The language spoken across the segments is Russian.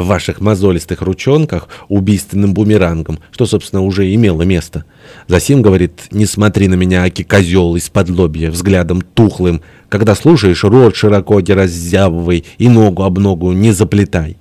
в ваших мозолистых ручонках убийственным бумерангом, что, собственно, уже имело место. Засим говорит, не смотри на меня, аки козел из-под лобья, взглядом тухлым. Когда слушаешь, рот широко не и ногу об ногу не заплетай.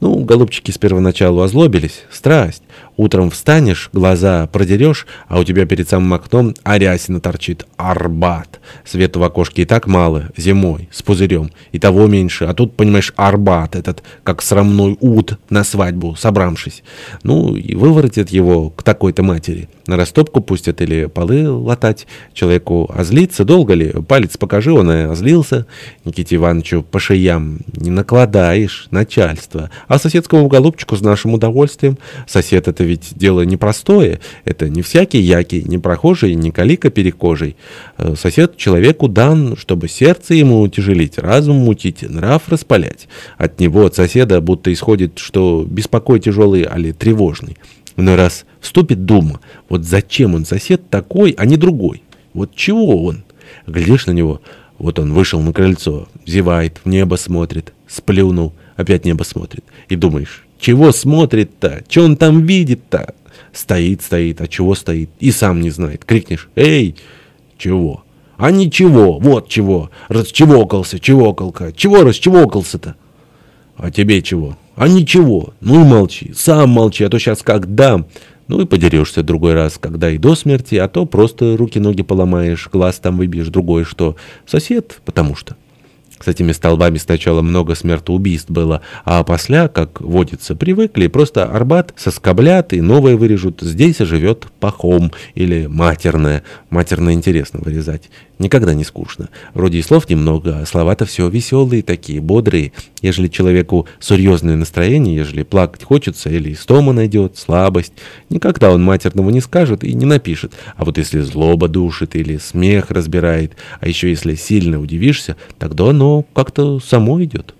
Ну, голубчики с первоначалу озлобились. Страсть. Утром встанешь, глаза продерешь, а у тебя перед самым окном арясина торчит. Арбат. Света в окошке и так мало, зимой, с пузырем. И того меньше. А тут, понимаешь, арбат этот, как срамной ут на свадьбу, собравшись. Ну, и выворотит его к такой-то матери. На растопку пустят или полы латать. Человеку озлиться долго ли? Палец покажи, он и озлился. Никите Ивановичу по шеям не накладаешь начальство. А соседскому голубчику с нашим удовольствием. Сосед это ведь дело непростое. Это не всякий яки, не прохожий, не калика перекожий. Э, сосед человеку дан, чтобы сердце ему утяжелить, разум мутить, нрав распалять. От него, от соседа, будто исходит, что беспокой тяжелый, али тревожный. Иной раз вступит дума, вот зачем он сосед такой, а не другой? Вот чего он? Глядишь на него, вот он вышел на крыльцо, зевает, в небо смотрит, сплюнул, опять небо смотрит. И думаешь, чего смотрит-то? Че он там видит-то? Стоит, стоит, а чего стоит? И сам не знает. Крикнешь, эй, чего? А ничего, вот чего. Расчевокался, чевокалка. Чего расчевокался-то? А тебе чего? А ничего. Ну и молчи. Сам молчи, а то сейчас как дам. Ну и подерешься другой раз, когда и до смерти, а то просто руки-ноги поломаешь, глаз там выбьешь, другое что. Сосед, потому что... С этими столбами сначала много смертоубийств было, а после, как водится, привыкли, просто Арбат соскоблят и новое вырежут. Здесь живет пахом или матерное. Матерное интересно вырезать. Никогда не скучно. Вроде и слов немного, а слова-то все веселые такие, бодрые. Ежели человеку серьезное настроение, ежели плакать хочется или стома найдет, слабость, никогда он матерного не скажет и не напишет. А вот если злоба душит или смех разбирает, а еще если сильно удивишься, тогда оно как-то само идет.